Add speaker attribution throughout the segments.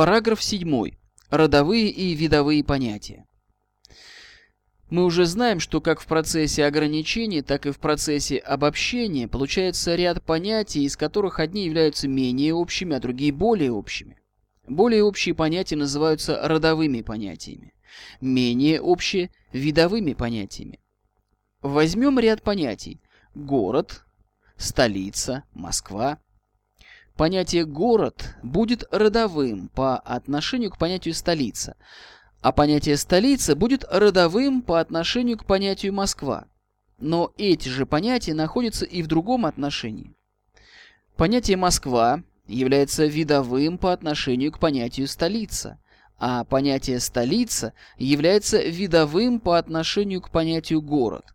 Speaker 1: Параграф 7. Родовые и видовые понятия. Мы уже знаем, что как в процессе ограничений, так и в процессе обобщения получается ряд понятий, из которых одни являются менее общими, а другие более общими. Более общие понятия называются родовыми понятиями, менее общие – видовыми понятиями. Возьмем ряд понятий – город, столица, Москва. Понятие «город» будет родовым по отношению к понятию «столица», а понятие «столица» будет родовым по отношению к понятию «Москва». Но эти же понятия находятся и в другом отношении. Понятие «Москва» является видовым по отношению к понятию «столица», а понятие «столица» является видовым по отношению к понятию «город».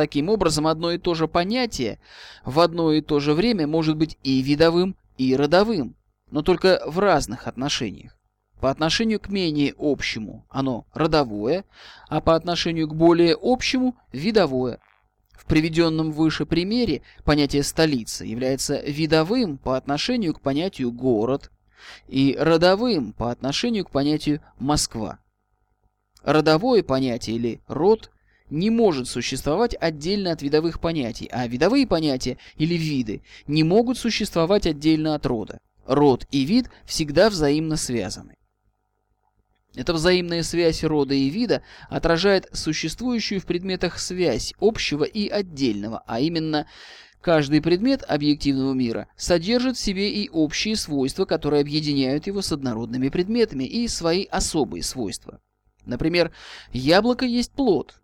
Speaker 1: Таким образом, одно и то же понятие в одно и то же время может быть и видовым, и родовым, но только в разных отношениях. По отношению к менее общему оно родовое, а по отношению к более общему – видовое. В приведенном выше примере понятие «столица» является видовым по отношению к понятию «город» и родовым по отношению к понятию «Москва». Родовое понятие или «род» не может существовать отдельно от видовых понятий, а видовые понятия или виды не могут существовать отдельно от рода. Род и вид всегда взаимно связаны. Эта взаимная связь рода и вида отражает существующую в предметах связь общего и отдельного, а именно каждый предмет объективного мира содержит в себе и общие свойства, которые объединяют его с однородными предметами, и свои особые свойства. Например, яблоко есть плод.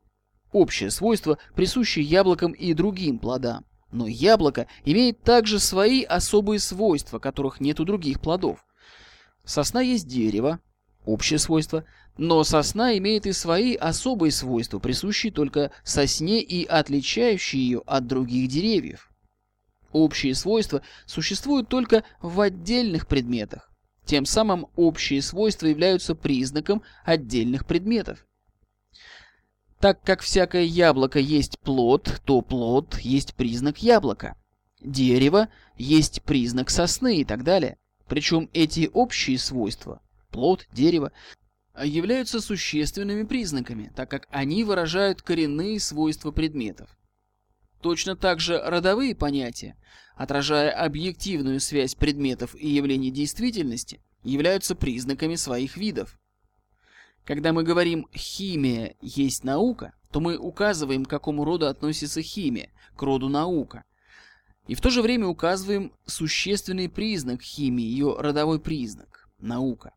Speaker 1: Общее свойство, присущее яблокам и другим плодам. Но яблоко имеет также свои особые свойства, которых нет у других плодов. Сосна есть дерево, общее свойство, но сосна имеет и свои особые свойства, присущие только сосне и отличающие ее от других деревьев. Общие свойства существуют только в отдельных предметах. Тем самым общие свойства являются признаком отдельных предметов. Так как всякое яблоко есть плод, то плод есть признак яблока. Дерево есть признак сосны и так далее. Причем эти общие свойства плод, дерево, являются существенными признаками, так как они выражают коренные свойства предметов. Точно так же родовые понятия, отражая объективную связь предметов и явлений действительности, являются признаками своих видов. Когда мы говорим «химия есть наука», то мы указываем, к какому роду относится химия, к роду наука. И в то же время указываем существенный признак химии, ее родовой признак – наука.